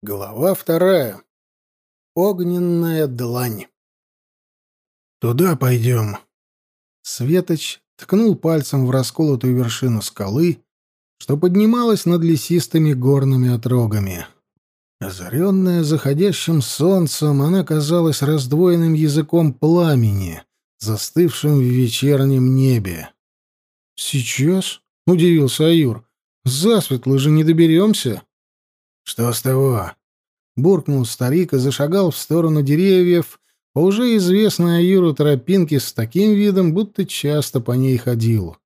Глава вторая. Огненная длань. «Туда пойдем». Светоч ткнул пальцем в расколотую вершину скалы, что поднималась над лесистыми горными отрогами. Озаренная заходящим солнцем, она казалась раздвоенным языком пламени, застывшим в вечернем небе. «Сейчас?» — удивился Аюр. «Засветло же не доберемся». «Что с того?» — буркнул старик и зашагал в сторону деревьев, по уже известной Аюру тропинке с таким видом, будто часто по ней ходил.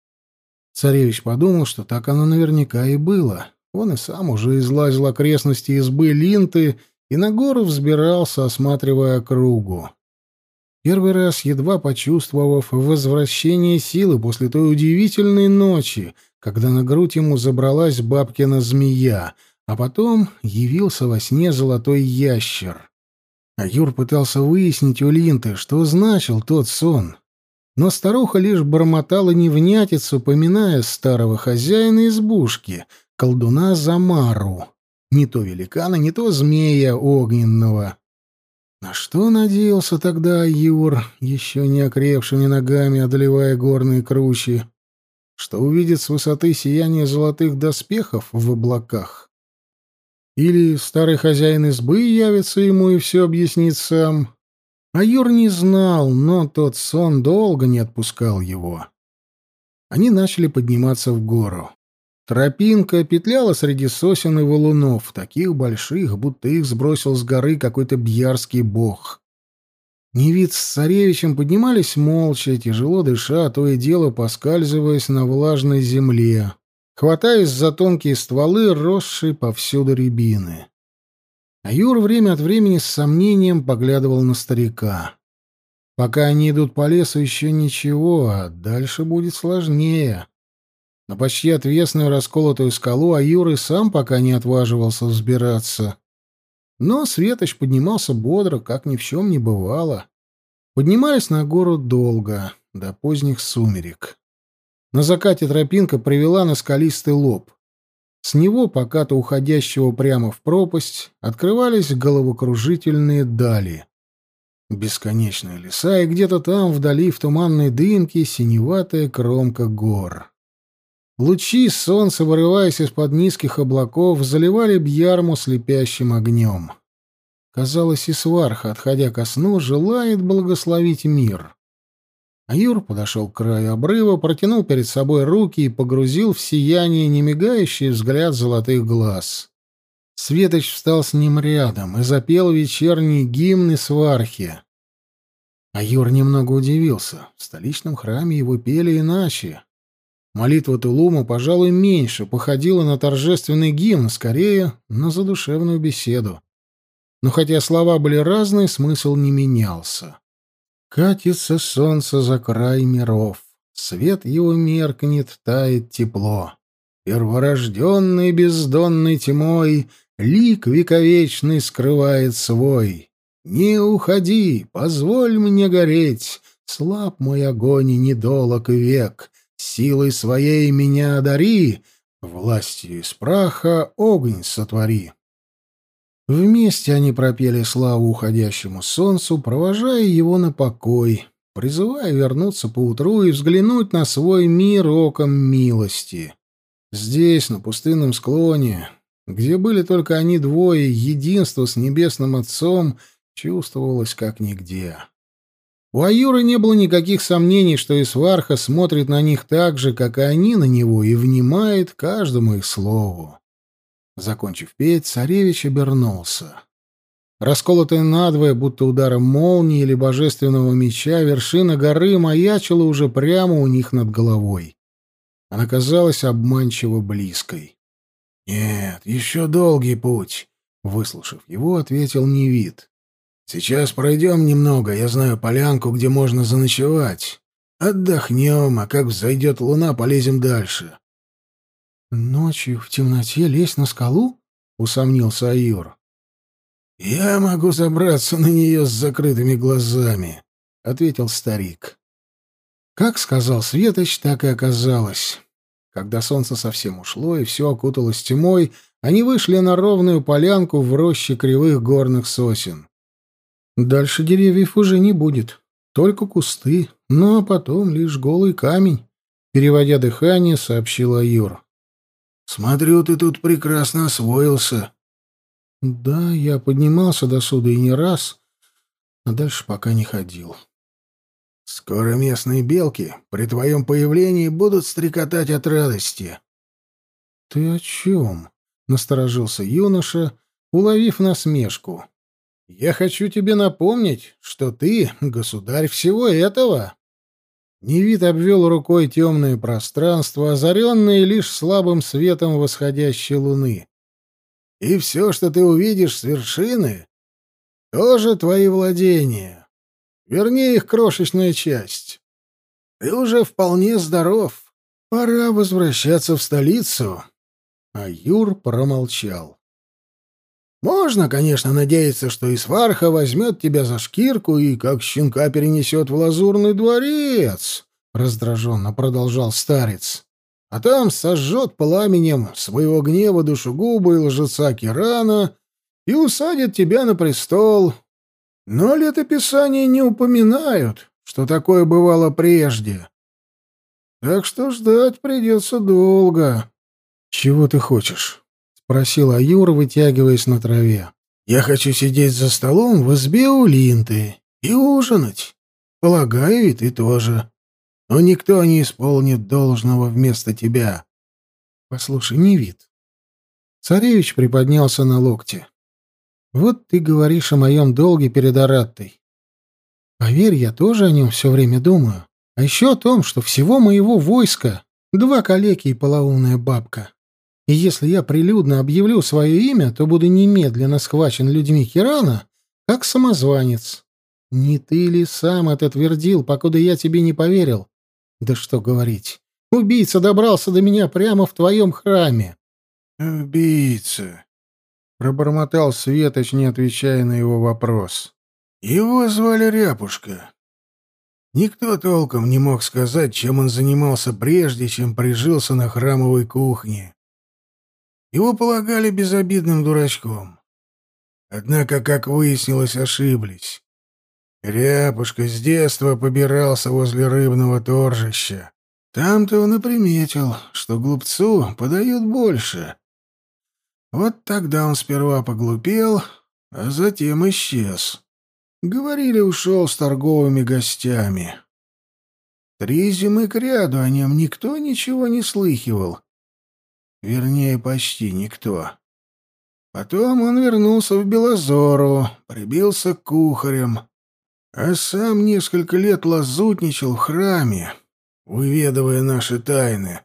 Царевич подумал, что так оно наверняка и было. Он и сам уже излазил окрестности избы Линты и на гору взбирался, осматривая округу. Первый раз, едва почувствовав возвращение силы после той удивительной ночи, когда на грудь ему забралась бабкина змея — а потом явился во сне золотой ящер. А Юр пытался выяснить у Линты, что значил тот сон. Но старуха лишь бормотала невнятицу, поминая старого хозяина избушки, колдуна Замару. Не то великана, не то змея огненного. На что надеялся тогда Юр, еще не окрепшими ногами одолевая горные кручи? Что увидит с высоты сияние золотых доспехов в облаках? Или старый хозяин избы явится ему и все объяснит сам. А Юр не знал, но тот сон долго не отпускал его. Они начали подниматься в гору. Тропинка петляла среди сосен и валунов, таких больших, будто их сбросил с горы какой-то бьярский бог. Невид с царевичем поднимались молча, тяжело дыша, то и дело поскальзываясь на влажной земле хватаясь за тонкие стволы, росшие повсюду рябины. А Юр время от времени с сомнением поглядывал на старика. Пока они идут по лесу, еще ничего, а дальше будет сложнее. На почти отвесную расколотую скалу Аюр и сам пока не отваживался взбираться. Но Светоч поднимался бодро, как ни в чем не бывало. Поднимались на гору долго, до поздних сумерек. На закате тропинка привела на скалистый лоб. С него, покато уходящего прямо в пропасть, открывались головокружительные дали. Бесконечные леса, и где-то там, вдали, в туманной дымке, синеватая кромка гор. Лучи солнца, вырываясь из-под низких облаков, заливали Бьярму слепящим огнем. Казалось, и сварха, отходя ко сну, желает благословить мир. А Юр подошел к краю обрыва, протянул перед собой руки и погрузил в сияние немигающий взгляд золотых глаз. Светоч встал с ним рядом и запел вечерний гимн свархи. А Юр немного удивился. В столичном храме его пели иначе. Молитва Тулума, пожалуй, меньше походила на торжественный гимн, скорее на задушевную беседу. Но хотя слова были разные, смысл не менялся. Катится солнце за край миров, Свет его меркнет, тает тепло. Перворожденный бездонной тьмой Лик вековечный скрывает свой. Не уходи, позволь мне гореть, Слаб мой огонь и недолог век, Силой своей меня одари, Властью из праха огонь сотвори. Вместе они пропели славу уходящему солнцу, провожая его на покой, призывая вернуться поутру и взглянуть на свой мир оком милости. Здесь, на пустынном склоне, где были только они двое, единство с Небесным Отцом чувствовалось как нигде. У Аюры не было никаких сомнений, что Исварха смотрит на них так же, как и они на него, и внимает каждому их слову. Закончив петь, царевич обернулся. Расколотая надвое, будто ударом молнии или божественного меча, вершина горы маячила уже прямо у них над головой. Она казалась обманчиво близкой. «Нет, еще долгий путь», — выслушав его, ответил Невид. «Сейчас пройдем немного, я знаю полянку, где можно заночевать. Отдохнем, а как взойдет луна, полезем дальше. «Ночью в темноте лезть на скалу?» — усомнился Аюр. «Я могу забраться на нее с закрытыми глазами», — ответил старик. Как сказал Светоч, так и оказалось. Когда солнце совсем ушло и все окуталось тьмой, они вышли на ровную полянку в роще кривых горных сосен. Дальше деревьев уже не будет, только кусты, ну а потом лишь голый камень, переводя дыхание, сообщила Юр. Смотрю, ты тут прекрасно освоился. Да, я поднимался до суда и не раз, а дальше пока не ходил. Скоро местные белки при твоем появлении будут стрекотать от радости. — Ты о чем? — насторожился юноша, уловив насмешку. — Я хочу тебе напомнить, что ты государь всего этого. Невид обвел рукой темное пространство, озаренное лишь слабым светом восходящей луны. И все, что ты увидишь с вершины, тоже твои владения. Вернее, их крошечная часть. Ты уже вполне здоров. Пора возвращаться в столицу. А Юр промолчал. Можно, конечно, надеяться, что Исфарха возьмет тебя за шкирку и как щенка перенесет в лазурный дворец, — раздраженно продолжал старец. А там сожжет пламенем своего гнева душегуба и лжеца Кирана и усадит тебя на престол, но летописания не упоминают, что такое бывало прежде. Так что ждать придется долго. — Чего ты хочешь? — спросил Аюр, вытягиваясь на траве. — Я хочу сидеть за столом в избе у Линты и ужинать. Полагаю, и ты тоже. Но никто не исполнит должного вместо тебя. Послушай, не вид. Царевич приподнялся на локте. Вот ты говоришь о моем долге перед Араттой. Поверь, я тоже о нем все время думаю. А еще о том, что всего моего войска два калеки и полоумная бабка. И если я прилюдно объявлю свое имя, то буду немедленно схвачен людьми Кирана, как самозванец. Не ты ли сам это твердил, покуда я тебе не поверил? Да что говорить. Убийца добрался до меня прямо в твоем храме. Убийца пробормотал Светоч, не отвечая на его вопрос. Его звали Ряпушка. Никто толком не мог сказать, чем он занимался прежде, чем прижился на храмовой кухне. Его полагали безобидным дурачком. Однако, как выяснилось, ошиблись. Ряпушка с детства побирался возле рыбного торжища. Там-то он и приметил, что глупцу подают больше, вот тогда он сперва поглупел, а затем исчез. Говорили, ушел с торговыми гостями. Три зимы кряду о нем никто ничего не слыхивал. Вернее, почти никто. Потом он вернулся в Белозору, прибился к кухарям, а сам несколько лет лазутничал в храме, выведывая наши тайны.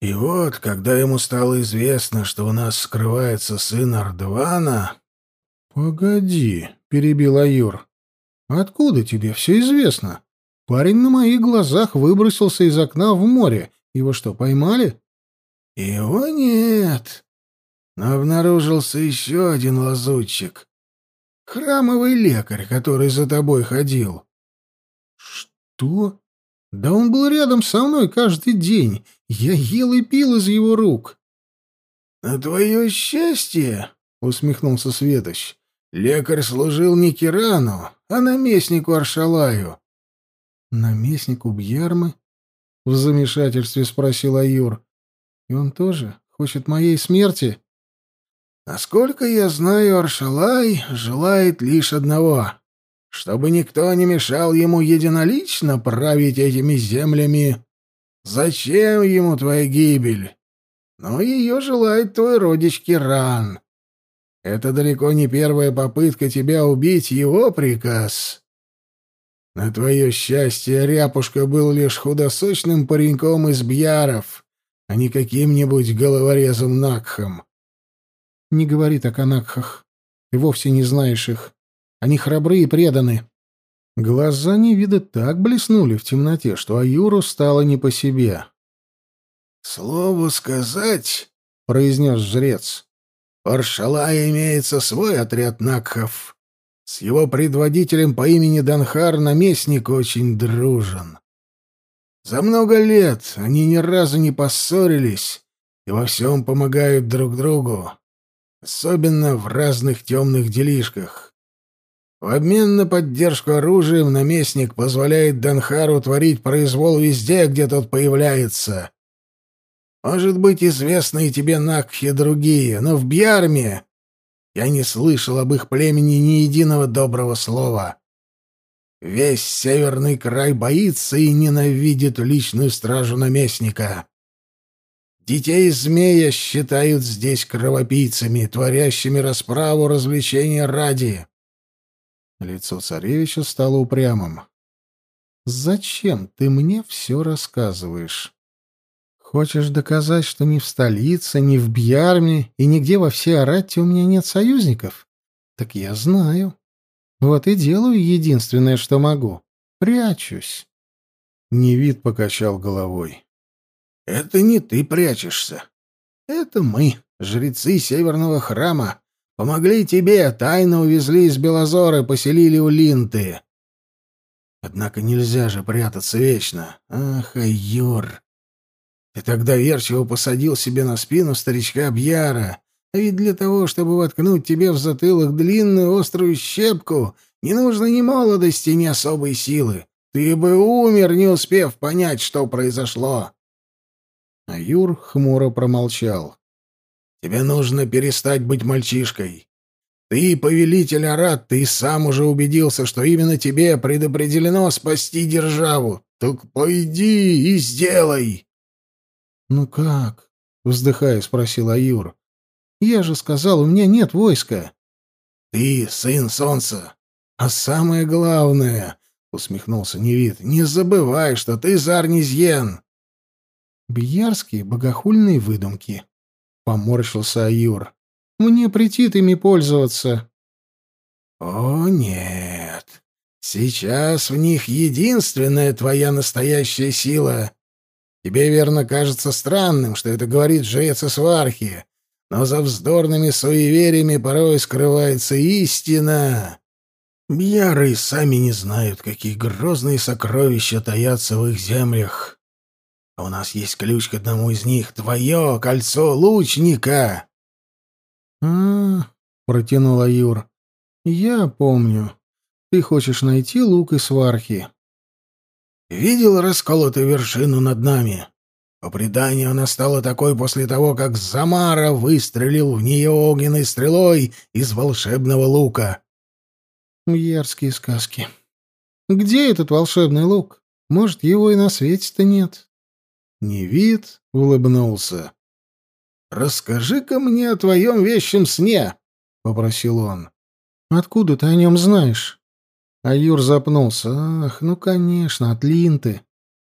И вот, когда ему стало известно, что у нас скрывается сын Ардвана... — Погоди, — перебил Аюр. — Откуда тебе все известно? Парень на моих глазах выбросился из окна в море. Его что, поймали? — Его нет. Но обнаружился еще один лазутчик. Храмовый лекарь, который за тобой ходил. — Что? Да он был рядом со мной каждый день. Я ел и пил из его рук. — На твое счастье, — усмехнулся Светоч, — лекарь служил не Кирану, а наместнику Аршалаю. — Наместнику Бьярмы? — в замешательстве спросил Аюр. — И он тоже хочет моей смерти? — Насколько я знаю, Аршалай желает лишь одного чтобы никто не мешал ему единолично править этими землями. Зачем ему твоя гибель? Но ее желает твой родич Киран. Это далеко не первая попытка тебя убить, его приказ. На твое счастье, Ряпушка был лишь худосочным пареньком из Бьяров, а не каким-нибудь головорезом Накхом. Не говори так о Накхах. Ты вовсе не знаешь их. Они храбры и преданы. Глаза Невида так блеснули в темноте, что Аюру стало не по себе. «Слову сказать», — произнес жрец, — «у Аршалая имеется свой отряд Накхов. С его предводителем по имени Данхар наместник очень дружен. За много лет они ни разу не поссорились и во всем помогают друг другу, особенно в разных темных делишках. В обмен на поддержку оружием наместник позволяет Данхару творить произвол везде, где тот появляется. Может быть, известны и тебе Накхи другие, но в Бьярме я не слышал об их племени ни единого доброго слова. Весь северный край боится и ненавидит личную стражу наместника. Детей змея считают здесь кровопийцами, творящими расправу развлечения ради. Лицо царевича стало упрямым. «Зачем ты мне все рассказываешь? Хочешь доказать, что ни в столице, ни в Бьярме и нигде во всей Аратте у меня нет союзников? Так я знаю. Вот и делаю единственное, что могу. Прячусь». Невид покачал головой. «Это не ты прячешься. Это мы, жрецы Северного храма, Помогли тебе, тайно увезли из Белозора, поселили у Линты. Однако нельзя же прятаться вечно. Ах, Айюр! Ты тогда верчиво посадил себе на спину старичка Бьяра, а ведь для того, чтобы воткнуть тебе в затылок длинную острую щепку, не нужно ни молодости, ни особой силы. Ты бы умер, не успев понять, что произошло. Аюр хмуро промолчал. Тебе нужно перестать быть мальчишкой. Ты, повелитель Арат, ты сам уже убедился, что именно тебе предопределено спасти державу. Так пойди и сделай. — Ну как? — вздыхая, спросил Аюр. — Я же сказал, у меня нет войска. — Ты сын солнца. А самое главное, — усмехнулся Невид, — не забывай, что ты Зарнизьен. — Бьярские богохульные выдумки, — поморщился Аюр. «Мне претит ими пользоваться». «О, нет. Сейчас в них единственная твоя настоящая сила. Тебе, верно, кажется странным, что это говорит жрец Свархи, но за вздорными суевериями порой скрывается истина. Бьяры сами не знают, какие грозные сокровища таятся в их землях. А у нас есть ключ к одному из них. Твое кольцо лучника. А, -а, -а протянула Юр. Я помню. Ты хочешь найти лук и свархи. Видел расколотую вершину над нами? По преданию, она стала такой после того, как Замара выстрелил в нее огненной стрелой из волшебного лука. Ярские сказки. Где этот волшебный лук? Может, его и на свете-то нет. Невид улыбнулся. «Расскажи-ка мне о твоем вещем сне», — попросил он. «Откуда ты о нем знаешь?» А Юр запнулся. «Ах, ну, конечно, от Линты.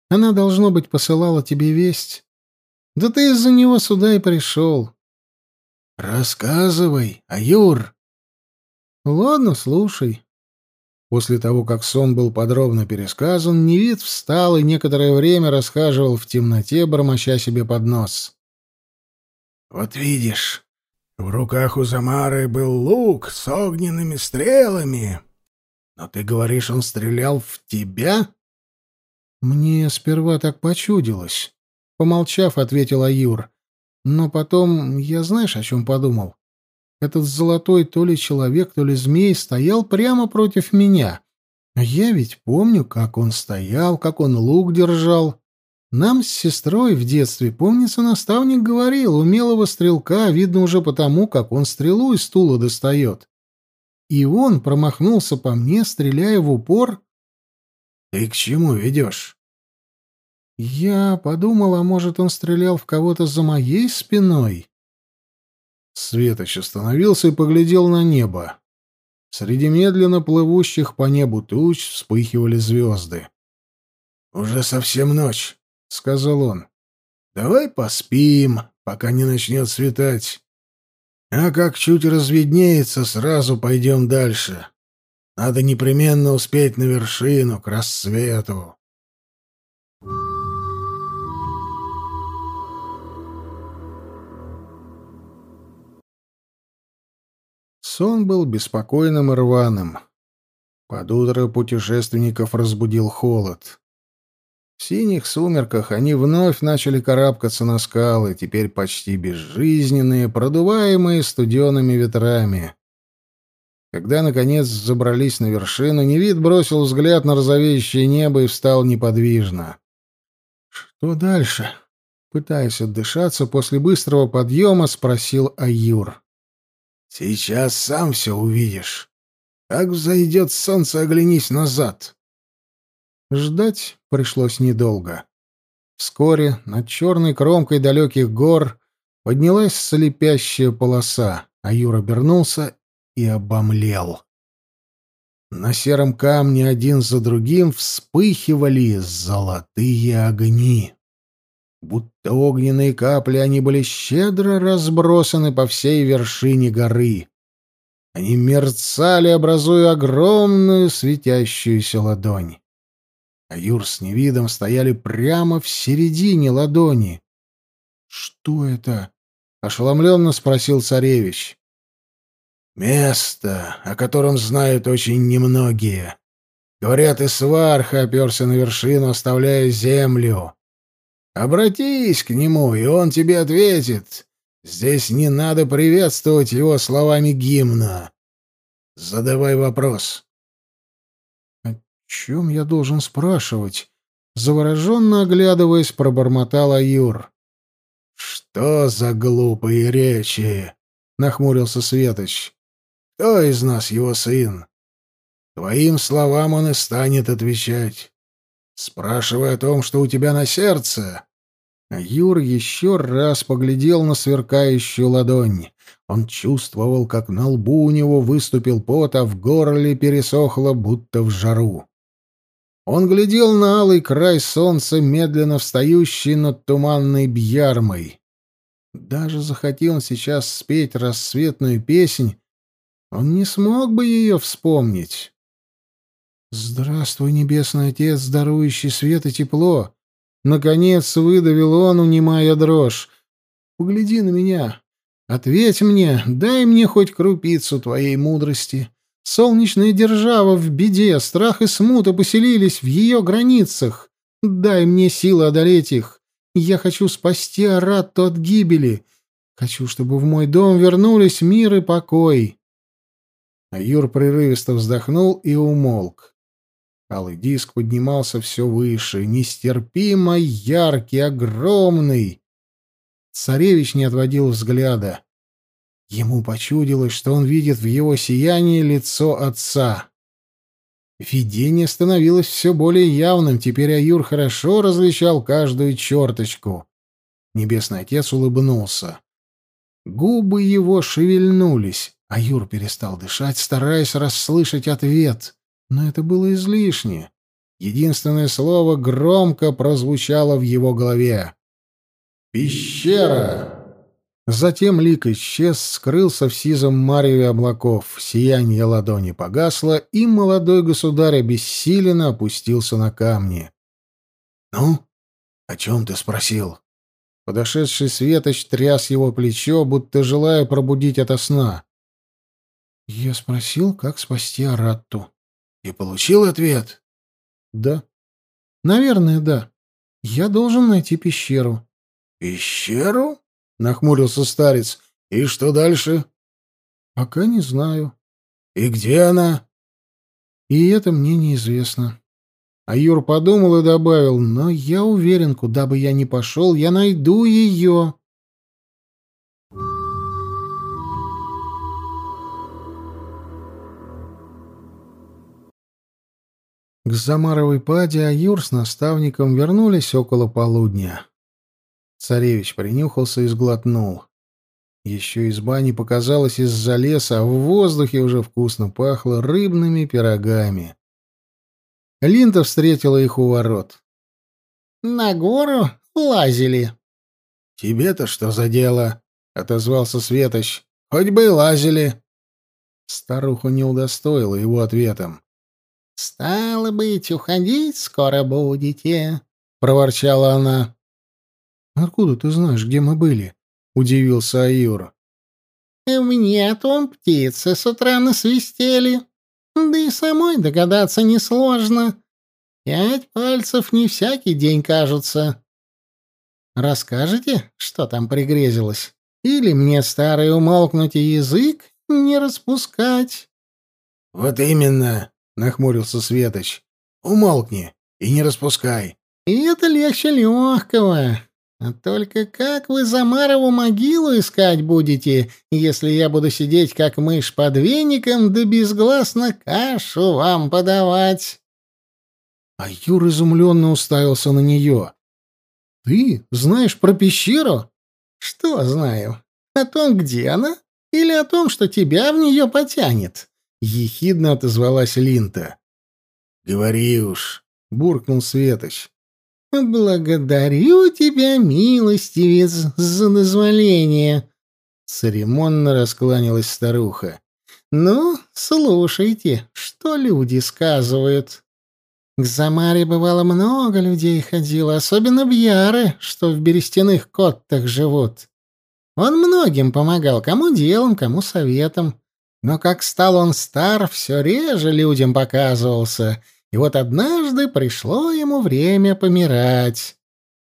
Она, должно быть, посылала тебе весть. Да ты из-за него сюда и пришел». «Рассказывай, Аюр». «Ладно, слушай. После того, как сон был подробно пересказан, Невид встал и некоторое время расхаживал в темноте, бормоча себе под нос. «Вот видишь, в руках у Замары был лук с огненными стрелами. Но ты говоришь, он стрелял в тебя?» «Мне сперва так почудилось», — помолчав, ответил Аюр. «Но потом я знаешь, о чем подумал? Этот золотой то ли человек, то ли змей стоял прямо против меня. Я ведь помню, как он стоял, как он лук держал. Нам с сестрой в детстве, помнится, наставник говорил, умелого стрелка видно уже потому, как он стрелу из стула достает. И он промахнулся по мне, стреляя в упор. — Ты к чему ведешь? Я подумал, а может, он стрелял в кого-то за моей спиной? Светоч остановился и поглядел на небо. Среди медленно плывущих по небу туч вспыхивали звезды. «Уже совсем ночь», — сказал он. «Давай поспим, пока не начнет светать. А как чуть разведнеется, сразу пойдем дальше. Надо непременно успеть на вершину, к рассвету». Сон был беспокойным и рваным. Под утро путешественников разбудил холод. В синих сумерках они вновь начали карабкаться на скалы, теперь почти безжизненные, продуваемые студенными ветрами. Когда, наконец, забрались на вершину, Невид бросил взгляд на розовеющее небо и встал неподвижно. «Что дальше?» Пытаясь отдышаться, после быстрого подъема спросил Аюр. «Сейчас сам все увидишь. Как взойдет солнце, оглянись назад». Ждать пришлось недолго. Вскоре над черной кромкой далеких гор поднялась слепящая полоса, а обернулся и обомлел. На сером камне один за другим вспыхивали золотые огни. Будто огненные капли они были щедро разбросаны по всей вершине горы. Они мерцали, образуя огромную светящуюся ладонь а Юр с Невидом стояли прямо в середине ладони. «Что это?» — ошеломленно спросил царевич. «Место, о котором знают очень немногие. Говорят, и сварха оперся на вершину, оставляя землю. Обратись к нему, и он тебе ответит. Здесь не надо приветствовать его словами гимна. Задавай вопрос» чем я должен спрашивать?» Завороженно оглядываясь, пробормотал Аюр. «Что за глупые речи?» — нахмурился Светоч. «Кто из нас его сын? Твоим словам он и станет отвечать. Спрашивай о том, что у тебя на сердце». Юр еще раз поглядел на сверкающую ладонь. Он чувствовал, как на лбу у него выступил пот, а в горле пересохло, будто в жару. Он глядел на алый край солнца, медленно встающий над туманной бьярмой. Даже захотел он сейчас спеть рассветную песнь, он не смог бы ее вспомнить. «Здравствуй, Небесный Отец, дарующий свет и тепло!» Наконец выдавил он, унимая дрожь. «Погляди на меня. Ответь мне, дай мне хоть крупицу твоей мудрости. Солнечная держава в беде, страх и смута поселились в ее границах. Дай мне силы одолеть их. Я хочу спасти Аратту от гибели. Хочу, чтобы в мой дом вернулись мир и покой. Аюр прерывисто вздохнул и умолк. Алый диск поднимался все выше, нестерпимо яркий, огромный. Царевич не отводил взгляда. Ему почудилось, что он видит в его сиянии лицо отца. Видение становилось все более явным, теперь Аюр хорошо различал каждую черточку. Небесный отец улыбнулся. Губы его шевельнулись, а Юр перестал дышать, стараясь расслышать ответ. Но это было излишне. Единственное слово громко прозвучало в его голове. «Пещера!» Затем лик исчез, скрылся в сизом мареве облаков, сияние ладони погасло, и молодой государь обессиленно опустился на камни. — Ну, о чем ты спросил? Подошедший Светоч тряс его плечо, будто желая пробудить ото сна. — Я спросил, как спасти Аратту. — И получил ответ? — Да. — Наверное, да. Я должен найти пещеру. — Пещеру? — нахмурился старец. «И что дальше?» «Пока не знаю». «И где она?» «И это мне неизвестно». А Юр подумал и добавил, «Но я уверен, куда бы я ни пошел, я найду ее». К Замаровой паде Аюр с наставником вернулись около полудня. Царевич принюхался и сглотнул. Еще из бани показалось из-за леса, а в воздухе уже вкусно пахло рыбными пирогами. Линда встретила их у ворот. «На гору лазили». «Тебе-то что за дело?» — отозвался Светоч. «Хоть бы и лазили». Старуха не удостоила его ответом. «Стало быть, уходить скоро будете», — проворчала она. «Откуда ты знаешь, где мы были?» — удивился Аюр. «Мне том птицы с утра насвистели. Да и самой догадаться несложно. Пять пальцев не всякий день кажутся. Расскажете, что там пригрезилось? Или мне, старый, умолкнуть и язык не распускать?» «Вот именно», — нахмурился Светоч. «Умолкни и не распускай». «И это легче легкого. А только как вы Замарову могилу искать будете, если я буду сидеть как мышь под веником, да безгласно кашу вам подавать?» А Юр изумленно уставился на нее. «Ты знаешь про пещеру?» «Что знаю? О том, где она? Или о том, что тебя в нее потянет?» — ехидно отозвалась Линта. «Говори уж», — буркнул Светоч. «Благодарю тебя, милостивец, за дозволение!» Церемонно раскланялась старуха. «Ну, слушайте, что люди сказывают. К Замаре бывало много людей ходило, особенно в Яры, что в берестяных коттах живут. Он многим помогал, кому делом, кому советом. Но как стал он стар, все реже людям показывался — и вот однажды пришло ему время помирать.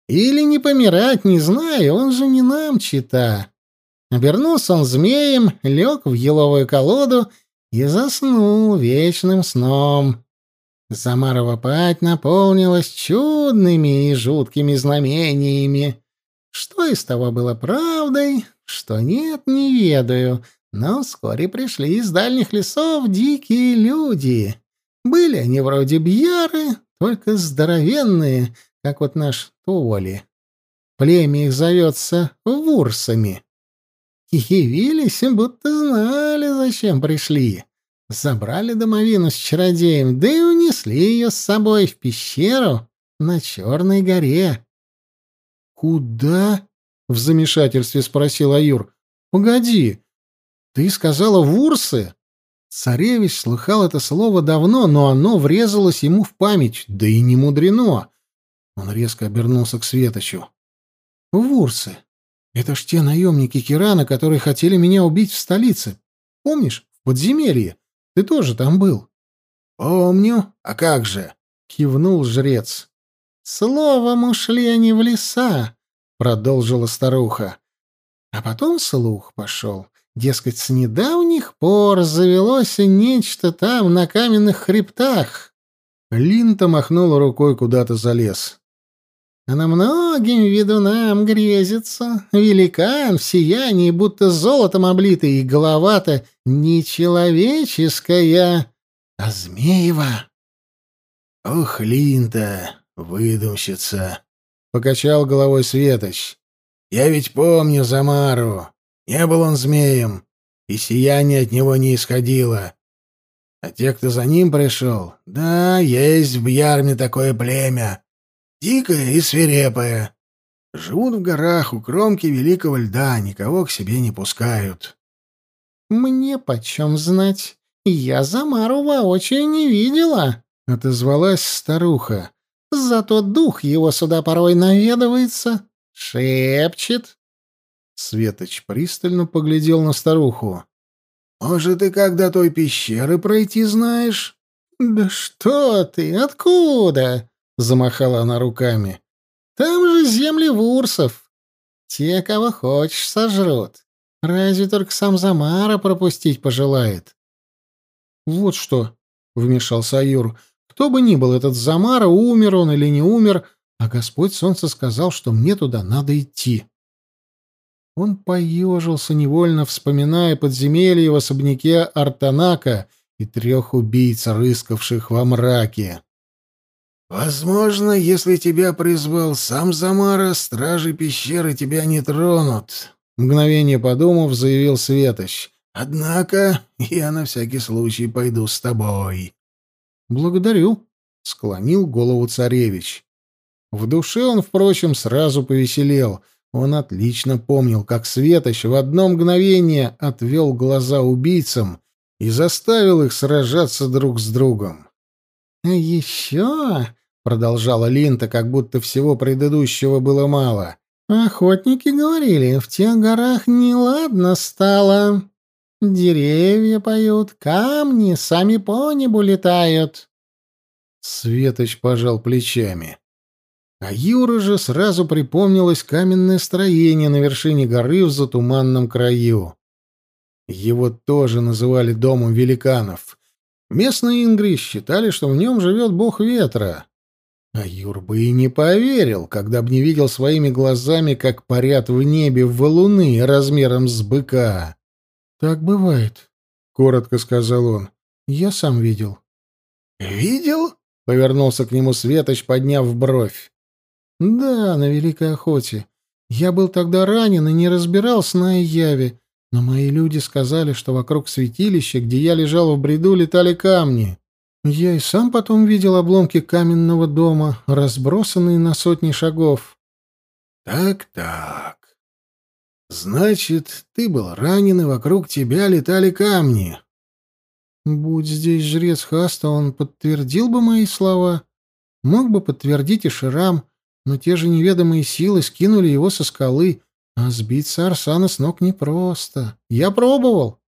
Или не помирать, не знаю, он же не нам чита. Обернулся он змеем, лег в еловую колоду и заснул вечным сном. Замарова пать наполнилась чудными и жуткими знамениями. Что из того было правдой, что нет, не ведаю, но вскоре пришли из дальних лесов дикие люди. Были они вроде бьяры, только здоровенные, как вот наш Туоли. Племя их зовется Вурсами. И явились, будто знали, зачем пришли. Забрали домовину с чародеем, да и унесли ее с собой в пещеру на Черной горе. «Куда?» — в замешательстве спросил Аюр. «Погоди, ты сказала Вурсы?» Царевич слыхал это слово давно, но оно врезалось ему в память, да и не мудрено. Он резко обернулся к Светочу. «Вурсы, это ж те наемники Кирана, которые хотели меня убить в столице. Помнишь, в подземелье? Ты тоже там был?» «Помню. А как же?» — кивнул жрец. «Словом ушли они в леса», — продолжила старуха. А потом слух пошел. Дескать, с недавних пор завелось нечто там, на каменных хребтах. Линта махнула рукой куда-то за лес. Она многим ведунам грезится. Великан в сиянии, будто золотом облитый, и голова-то нечеловеческая, а змеева. — Ох, Линта, выдумщица! — покачал головой Светоч. — Я ведь помню Замару. Не был он змеем, и сияние от него не исходило. А те, кто за ним пришел, да, есть в Бьярме такое племя. Дикое и свирепое. Живут в горах у кромки великого льда, никого к себе не пускают. «Мне почем знать? Я Замару воочию не видела», — отозвалась старуха. «Зато дух его сюда порой наведывается, шепчет, Светоч пристально поглядел на старуху. «Может, ты как до той пещеры пройти знаешь?» «Да что ты? Откуда?» — замахала она руками. «Там же земли вурсов. Те, кого хочешь, сожрут. Разве только сам Замара пропустить пожелает?» «Вот что», — вмешался Аюр, — «кто бы ни был этот Замара, умер он или не умер, а Господь Солнце сказал, что мне туда надо идти». Он поежился, невольно вспоминая подземелье в особняке Артанака и трех убийц, рыскавших во мраке. «Возможно, если тебя призвал сам Замара, стражи пещеры тебя не тронут», — мгновение подумав, заявил Светоч. «Однако я на всякий случай пойду с тобой». «Благодарю», — склонил голову царевич. В душе он, впрочем, сразу повеселел — он отлично помнил, как Светоч в одно мгновение отвел глаза убийцам и заставил их сражаться друг с другом. «А еще...» — продолжала Линта, как будто всего предыдущего было мало. «Охотники говорили, в тех горах неладно стало. Деревья поют, камни сами по небу летают». Светоч пожал плечами. А Юра же сразу припомнилось каменное строение на вершине горы в затуманном краю. Его тоже называли домом великанов. Местные ингры считали, что в нем живет бог ветра. А Юр бы и не поверил, когда б не видел своими глазами, как парят в небе валуны размером с быка. «Так бывает», — коротко сказал он. «Я сам видел». «Видел?» — повернулся к нему Светоч, подняв бровь. «Да, на Великой Охоте. Я был тогда ранен и не разбирал сна и яви, но мои люди сказали, что вокруг святилища, где я лежал в бреду, летали камни. Я и сам потом видел обломки каменного дома, разбросанные на сотни шагов. Так-так. Значит, ты был ранен, и вокруг тебя летали камни. Будь здесь жрец Хаста, он подтвердил бы мои слова. Мог бы подтвердить и Ширам, но те же неведомые силы скинули его со скалы, а сбить Сарсана с ног непросто. Я пробовал.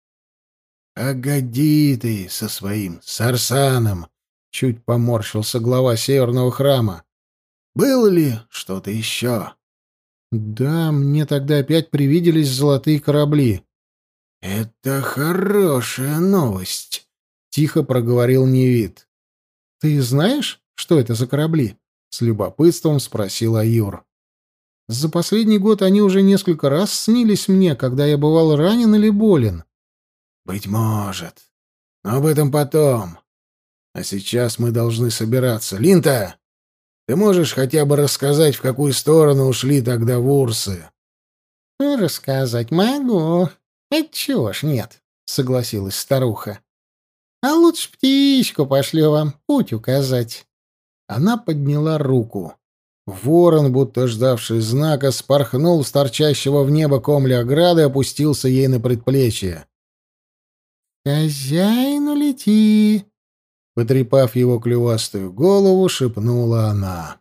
«Погоди ты со своим Сарсаном!» — чуть поморщился глава северного храма. «Было ли что-то еще?» «Да, мне тогда опять привиделись золотые корабли». «Это хорошая новость», — тихо проговорил Невид. «Ты знаешь, что это за корабли?» — с любопытством спросил Аюр. «За последний год они уже несколько раз снились мне, когда я бывал ранен или болен. Быть может. Но об этом потом. А сейчас мы должны собираться. Линта, ты можешь хотя бы рассказать, в какую сторону ушли тогда вурсы? Рассказать могу. Отчего ж нет, согласилась старуха. А лучше птичку пошлю вам путь указать. Она подняла руку. Ворон, будто ждавший знака, спорхнул с торчащего в небо комля ограды и опустился ей на предплечье. «Хозяину лети!» Потрепав его клювастую голову, шепнула она.